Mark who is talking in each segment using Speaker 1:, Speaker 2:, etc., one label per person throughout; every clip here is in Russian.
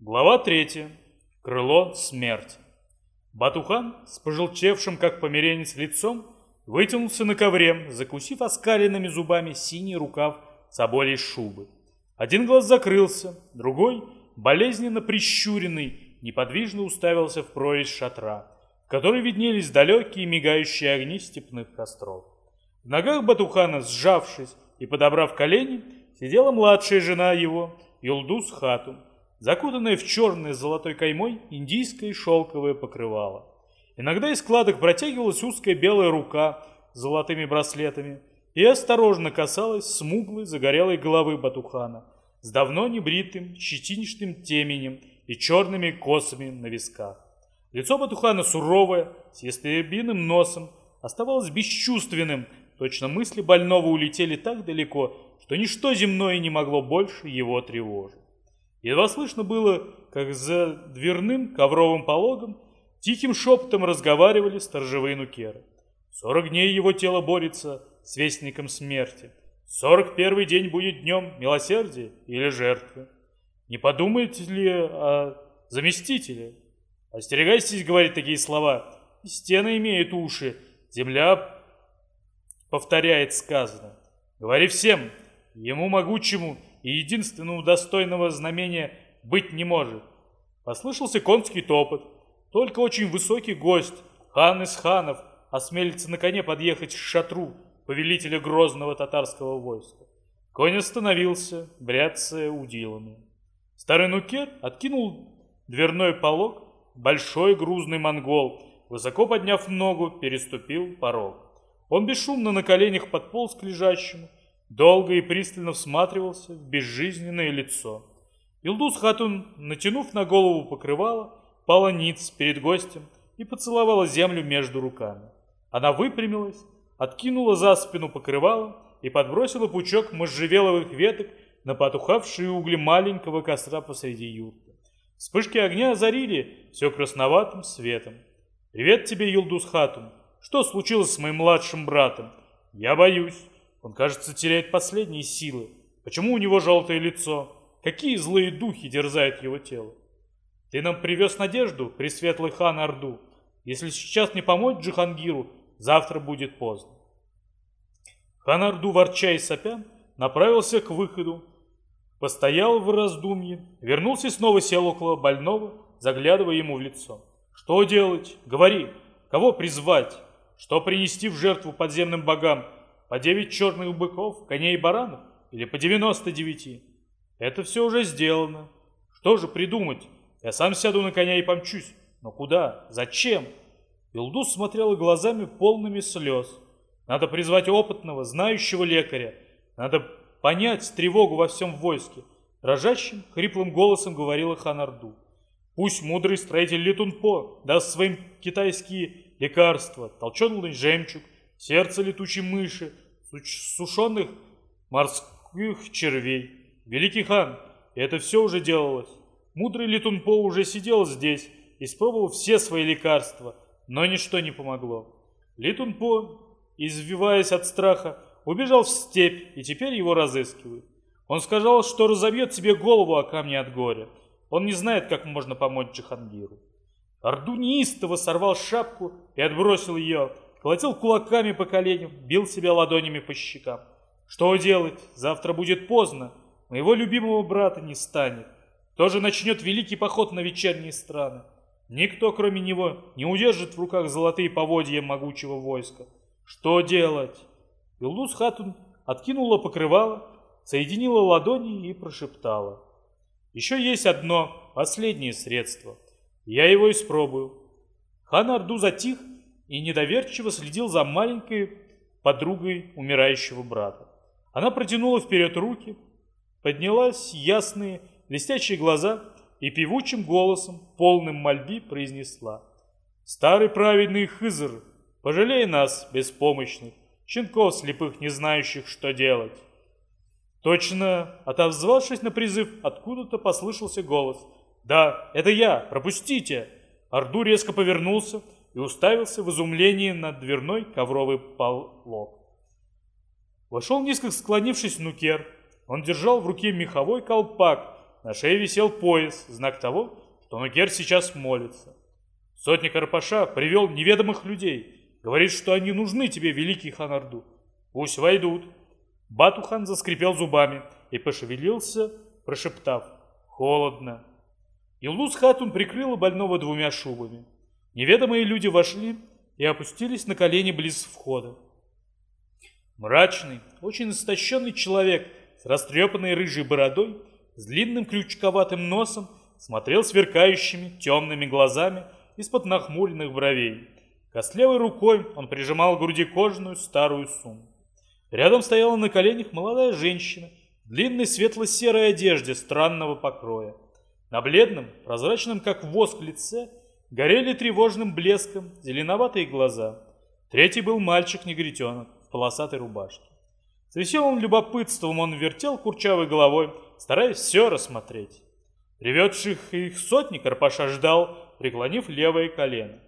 Speaker 1: Глава 3. Крыло смерти. Батухан с пожелчевшим, как померенец, лицом вытянулся на ковре, закусив оскаленными зубами синий рукав соболей шубы. Один глаз закрылся, другой, болезненно прищуренный, неподвижно уставился в прорезь шатра, в которой виднелись далекие мигающие огни степных костров. В ногах Батухана, сжавшись и подобрав колени, сидела младшая жена его, Юлдус Хатун, закутанное в черное с золотой каймой индийское шелковое покрывало. Иногда из складок протягивалась узкая белая рука с золотыми браслетами и осторожно касалась смуглой загорелой головы Батухана с давно небритым щетиничным теменем и черными косами на висках. Лицо Батухана суровое, с ястребиным носом, оставалось бесчувственным, точно мысли больного улетели так далеко, что ничто земное не могло больше его тревожить. Едва слышно было, как за дверным ковровым пологом тихим шепотом разговаривали сторожевые нукеры. Сорок дней его тело борется с вестником смерти. Сорок первый день будет днем милосердия или жертвы. Не подумаете ли о заместителе? Остерегайтесь говорить такие слова. Стены имеют уши, земля повторяет сказано. Говори всем, ему могучему и единственного достойного знамения быть не может. Послышался конский топот. Только очень высокий гость, хан из ханов, осмелится на коне подъехать к шатру повелителя грозного татарского войска. Конь остановился, бряцая удилами. Старый нукер откинул дверной полог, большой грузный монгол, высоко подняв ногу, переступил порог. Он бесшумно на коленях подполз к лежащему, долго и пристально всматривался в безжизненное лицо. Илдус Хатун, натянув на голову покрывало, пала ниц перед гостем и поцеловала землю между руками. Она выпрямилась, откинула за спину покрывало и подбросила пучок можжевеловых веток на потухавшие угли маленького костра посреди юрты. Вспышки огня озарили все красноватым светом. «Привет тебе, Юлдус Хатун! Что случилось с моим младшим братом? Я боюсь. Он, кажется, теряет последние силы. Почему у него желтое лицо? Какие злые духи дерзают его тело? Ты нам привез надежду, пресветлый хан Орду. Если сейчас не помочь Джихангиру, завтра будет поздно. Хан Орду, ворча и сопя, направился к выходу, постоял в раздумье, вернулся и снова сел около больного, заглядывая ему в лицо. Что делать? Говори. Кого призвать? Что принести в жертву подземным богам? По девять черных быков, коней и баранов? Или по девяносто девяти? Это все уже сделано. Что же придумать? Я сам сяду на коня и помчусь. Но куда? Зачем? Илдус смотрела глазами полными слез. Надо призвать опытного, знающего лекаря. Надо понять тревогу во всем войске. Дрожащим, хриплым голосом говорила Ханарду. Пусть мудрый строитель Литунпо даст своим китайские лекарства, толченый жемчуг, сердце летучей мыши, сушеных морских червей. Великий хан, это все уже делалось. Мудрый Летунпо уже сидел здесь, испробовал все свои лекарства, но ничто не помогло. Летунпо, извиваясь от страха, убежал в степь, и теперь его разыскивают. Он сказал, что разобьет себе голову о камни от горя. Он не знает, как можно помочь Джихангиру. Орду неистово сорвал шапку и отбросил ее, колотил кулаками по коленям, бил себя ладонями по щекам. Что делать? Завтра будет поздно. Моего любимого брата не станет. Тоже начнет великий поход на вечерние страны. Никто, кроме него, не удержит в руках золотые поводья могучего войска. Что делать? Илдус Хатун откинула покрывало, соединила ладони и прошептала. Еще есть одно, последнее средство. Я его испробую. Хан Орду затих и недоверчиво следил за маленькой подругой умирающего брата. Она протянула вперед руки, поднялась ясные, блестящие глаза и певучим голосом, полным мольби, произнесла. «Старый праведный Хызр, пожалей нас, беспомощных, щенков слепых, не знающих, что делать». Точно, отозвавшись на призыв, откуда-то послышался голос. «Да, это я, пропустите!» Орду резко повернулся, и уставился в изумлении на дверной ковровый полог. Вошел низко склонившись нукер. Он держал в руке меховой колпак на шее висел пояс, знак того, что Нукер сейчас молится. Сотник Арпаша привел неведомых людей. Говорит, что они нужны тебе, великий Ханарду. Пусть войдут. Батухан заскрипел зубами и пошевелился, прошептав «Холодно». Илдус Хатун прикрыла больного двумя шубами. Неведомые люди вошли и опустились на колени близ входа. Мрачный, очень истощенный человек с растрепанной рыжей бородой, с длинным крючковатым носом, смотрел сверкающими темными глазами из-под нахмуренных бровей. Костлевой рукой он прижимал к груди кожаную старую сумку. Рядом стояла на коленях молодая женщина в длинной светло-серой одежде странного покроя. На бледном, прозрачном как воск лице, горели тревожным блеском зеленоватые глаза. Третий был мальчик-негритенок в полосатой рубашке. С веселым любопытством он вертел курчавой головой, стараясь все рассмотреть. Приведших их сотни Карпаша ждал, преклонив левое колено.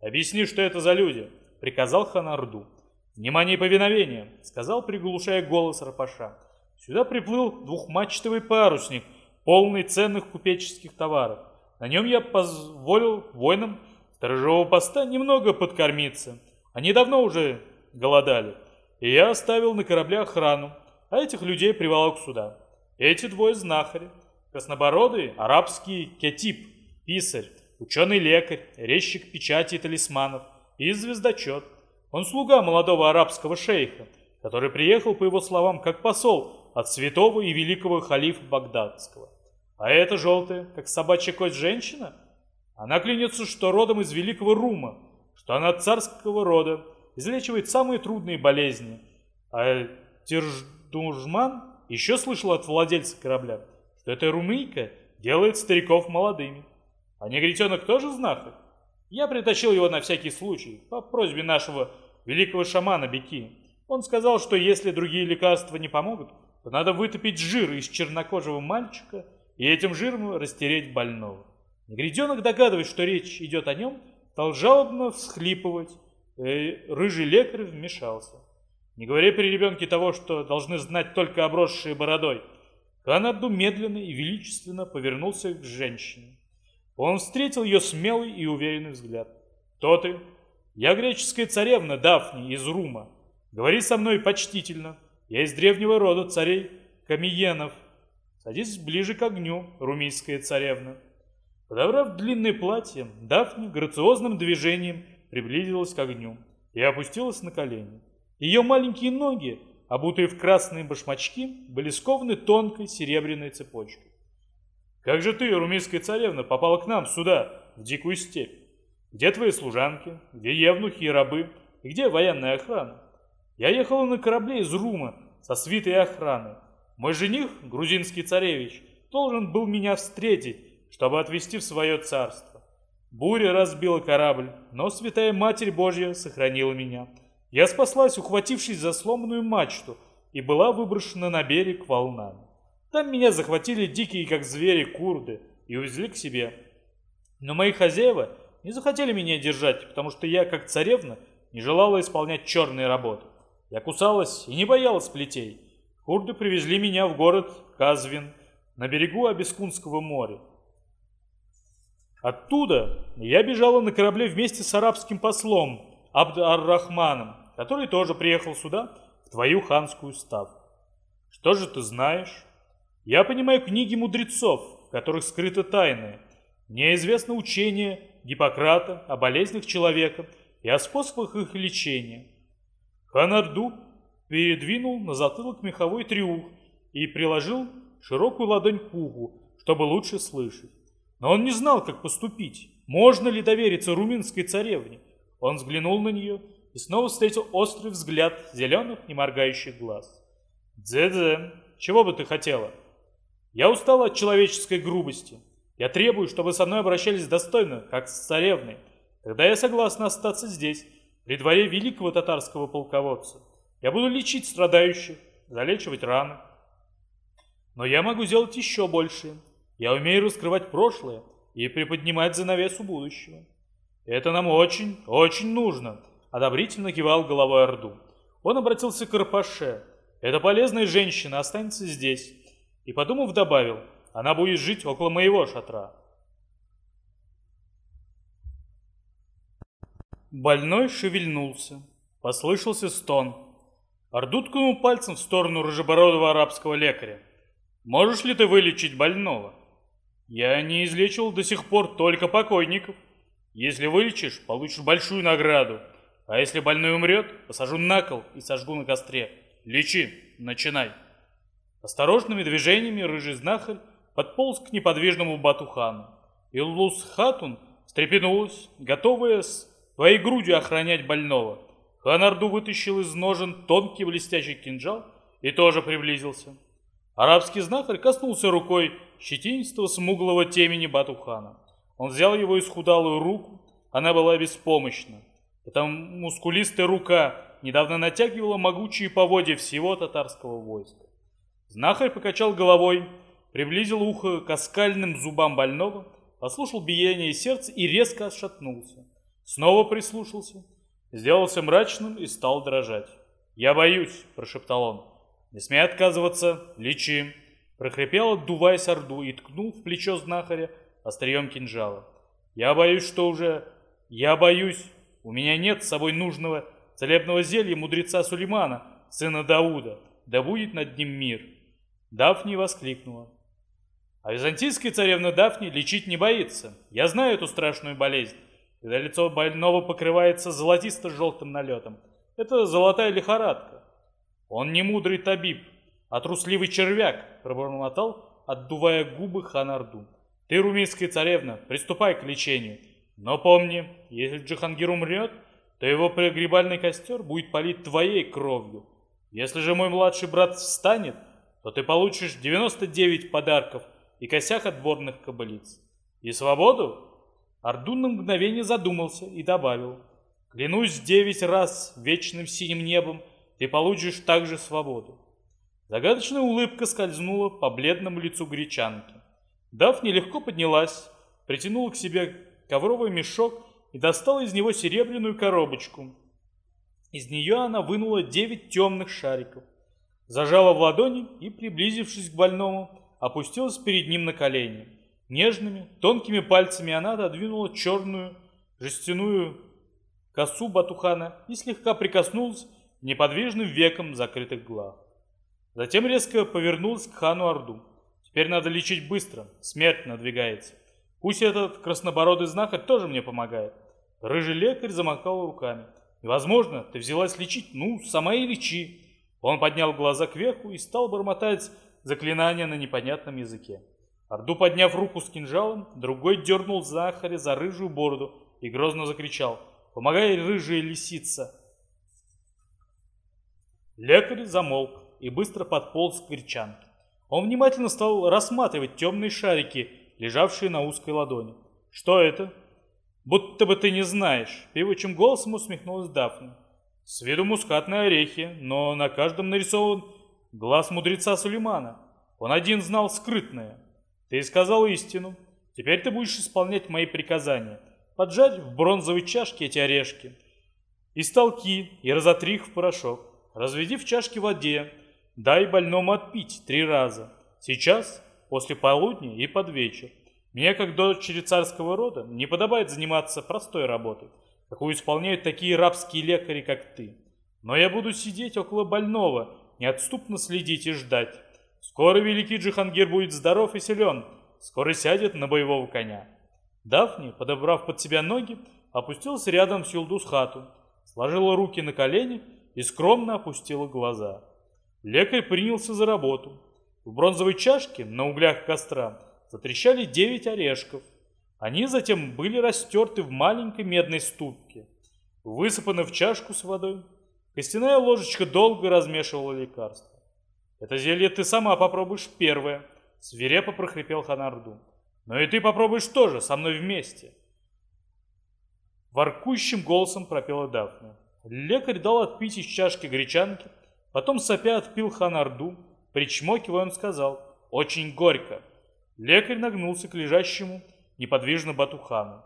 Speaker 1: «Объясни, что это за люди», — приказал Ханарду. «Внимание и повиновение», — сказал, приглушая голос Рапаша. Сюда приплыл двухмачтовый парусник, полный ценных купеческих товаров. На нем я позволил воинам сторожевого поста немного подкормиться. Они давно уже голодали. И я оставил на корабле охрану, а этих людей приволок сюда. Эти двое знахари. Краснобородый арабский кетип, писарь, ученый-лекарь, резчик печати и талисманов и звездочет. Он слуга молодого арабского шейха, который приехал, по его словам, как посол от святого и великого халифа Багдадского. А эта желтая, как собачья кость женщина, она клянется, что родом из великого Рума, что она царского рода, излечивает самые трудные болезни. А Тирждужман еще слышал от владельца корабля, что эта румыйка делает стариков молодыми. А негритенок тоже знахарь? Я притащил его на всякий случай, по просьбе нашего великого шамана Беки. Он сказал, что если другие лекарства не помогут, то надо вытопить жир из чернокожего мальчика и этим жиром растереть больного. Негритенок, догадываясь, что речь идет о нем, стал жалобно всхлипывать, рыжий лекарь вмешался. Не говоря при ребенке того, что должны знать только обросшие бородой, Канарду медленно и величественно повернулся к женщине. Он встретил ее смелый и уверенный взгляд. «Кто ты?» «Я греческая царевна Дафни из Рума. Говори со мной почтительно. Я из древнего рода царей Камиенов. Садись ближе к огню, румийская царевна». Подобрав длинное платье, Дафни грациозным движением приблизилась к огню и опустилась на колени. Ее маленькие ноги, обутые в красные башмачки, были скованы тонкой серебряной цепочкой. Как же ты, румейская царевна, попала к нам сюда, в дикую степь? Где твои служанки? Где евнухи и рабы? И где военная охрана? Я ехала на корабле из Рума со свитой охраны. Мой жених, грузинский царевич, должен был меня встретить, чтобы отвезти в свое царство. Буря разбила корабль, но Святая Матерь Божья сохранила меня. Я спаслась, ухватившись за сломанную мачту, и была выброшена на берег волнами. Там меня захватили дикие, как звери, курды и увезли к себе. Но мои хозяева не захотели меня держать, потому что я, как царевна, не желала исполнять черные работы. Я кусалась и не боялась плетей. Курды привезли меня в город Казвин на берегу Абискунского моря. Оттуда я бежала на корабле вместе с арабским послом Абд-ар-Рахманом, который тоже приехал сюда, в твою ханскую ставку. Что же ты знаешь? Я понимаю книги мудрецов, в которых скрыты тайны. Мне известно учение Гиппократа о болезнях человека и о способах их лечения. Ханарду передвинул на затылок меховой триух и приложил широкую ладонь к уху, чтобы лучше слышать. Но он не знал, как поступить. Можно ли довериться румынской царевне? Он взглянул на нее и снова встретил острый взгляд зеленых, не моргающих глаз. «Дзе-дзе, чего бы ты хотела?» Я устал от человеческой грубости. Я требую, чтобы со мной обращались достойно, как с царевной. Тогда я согласна остаться здесь, при дворе великого татарского полководца. Я буду лечить страдающих, залечивать раны. Но я могу сделать еще больше. Я умею раскрывать прошлое и приподнимать занавесу будущего. Это нам очень, очень нужно, одобрительно кивал головой Орду. Он обратился к Карпаше. Эта полезная женщина останется здесь. И, подумав, добавил, она будет жить около моего шатра. Больной шевельнулся. Послышался стон. Орду ткнул пальцем в сторону рыжебородого арабского лекаря. «Можешь ли ты вылечить больного?» «Я не излечивал до сих пор только покойников. Если вылечишь, получишь большую награду. А если больной умрет, посажу на кол и сожгу на костре. Лечи, начинай». Осторожными движениями рыжий знахарь подполз к неподвижному Батухану. Иллус Хатун встрепенулась, готовая с твоей грудью охранять больного. Ханарду вытащил из ножен тонкий блестящий кинжал и тоже приблизился. Арабский знахарь коснулся рукой щетинистого смуглого темени Батухана. Он взял его исхудалую руку, она была беспомощна. Эта мускулистая рука недавно натягивала могучие поводья всего татарского войска. Знахарь покачал головой, приблизил ухо к оскальным зубам больного, послушал биение сердца и резко отшатнулся. Снова прислушался сделался мрачным и стал дрожать. «Я боюсь», — прошептал он. «Не смей отказываться, лечи», — прохрипел, отдуваясь орду, и ткнул в плечо знахаря острием кинжала. «Я боюсь, что уже... Я боюсь. У меня нет с собой нужного целебного зелья мудреца Сулеймана, сына Дауда. Да будет над ним мир». Дафни воскликнула. А византийская царевна Дафни лечить не боится. Я знаю эту страшную болезнь когда лицо больного покрывается золотисто-желтым налетом. Это золотая лихорадка. Он не мудрый табиб, а трусливый червяк, пробормотал, отдувая губы Ханарду. Ты, румейская царевна, приступай к лечению. Но помни, если Джихангир умрет, то его пригребальный костер будет полить твоей кровью. Если же мой младший брат встанет, то ты получишь 99 подарков и косях отборных кобылиц. И свободу Ардун на мгновение задумался и добавил. «Клянусь девять раз вечным синим небом, ты получишь также свободу». Загадочная улыбка скользнула по бледному лицу гречанки. Дафни легко поднялась, притянула к себе ковровый мешок и достала из него серебряную коробочку. Из нее она вынула девять темных шариков, зажала в ладони и, приблизившись к больному, опустилась перед ним на колени. Нежными, тонкими пальцами она отодвинула черную жестяную косу Батухана и слегка прикоснулась неподвижным веком закрытых глаз. Затем резко повернулась к хану Орду. Теперь надо лечить быстро, смерть надвигается. Пусть этот краснобородый знахарь тоже мне помогает. Рыжий лекарь замахал руками. Невозможно, ты взялась лечить, ну, сама и лечи. Он поднял глаза кверху и стал бормотать заклинания на непонятном языке. Орду, подняв руку с кинжалом, другой дернул Захаря за рыжую бороду и грозно закричал «Помогай, рыжая лисица!» Лекарь замолк и быстро подполз к гречанке. Он внимательно стал рассматривать темные шарики, лежавшие на узкой ладони. «Что это?» «Будто бы ты не знаешь», — певучим голосом усмехнулась Дафна. «С виду мускатные орехи, но на каждом нарисован глаз мудреца Сулеймана. Он один знал скрытное». Ты сказал истину. Теперь ты будешь исполнять мои приказания. Поджарь в бронзовой чашке эти орешки. Истолки и разотри их в порошок. Разведи в чашке воде. Дай больному отпить три раза. Сейчас, после полудня и под вечер. Мне, как дочери царского рода, не подобает заниматься простой работой, какую исполняют такие рабские лекари, как ты. Но я буду сидеть около больного, неотступно следить и ждать. Скоро великий Джихангир будет здоров и силен, скоро сядет на боевого коня. Дафни, подобрав под себя ноги, опустился рядом с Юлдус-хату, сложила руки на колени и скромно опустила глаза. Лекарь принялся за работу. В бронзовой чашке на углях костра затрещали девять орешков. Они затем были растерты в маленькой медной ступке. Высыпаны в чашку с водой. Костяная ложечка долго размешивала лекарство. Это зелье ты сама попробуешь первое, свирепо прохрипел Ханарду. Но и ты попробуешь тоже, со мной вместе. Воркующим голосом пропела Дафна. Лекарь дал отпить из чашки гречанки, потом сопя отпил Ханарду, причмокивая он сказал «Очень горько». Лекарь нагнулся к лежащему неподвижно Батухану.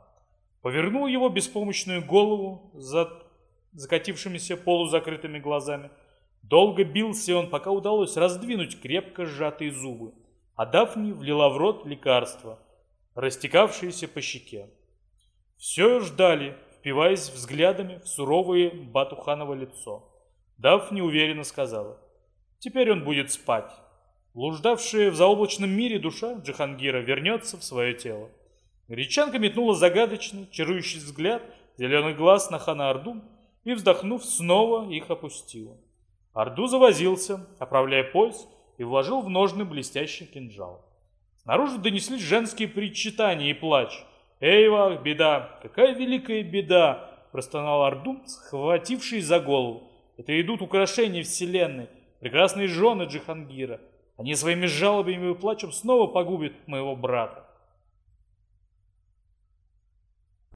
Speaker 1: Повернул его беспомощную голову за закатившимися полузакрытыми глазами, Долго бился он, пока удалось раздвинуть крепко сжатые зубы. а Дафни влила в рот лекарство, растекавшееся по щеке. Все ждали, впиваясь взглядами в суровое Батуханово лицо. Дафни уверенно сказала, «Теперь он будет спать». Блуждавшая в заоблачном мире душа Джихангира вернется в свое тело. Гречанка метнула загадочный, чарующий взгляд зеленый глаз на хана Орду и, вздохнув, снова их опустила. Орду завозился, оправляя пояс, и вложил в ножны блестящий кинжал. Снаружи донеслись женские причитания и плач. «Эйвах, беда! Какая великая беда!» – простонал Орду, схвативший за голову. «Это идут украшения вселенной, прекрасные жены Джихангира. Они своими жалобами и плачем снова погубят моего брата».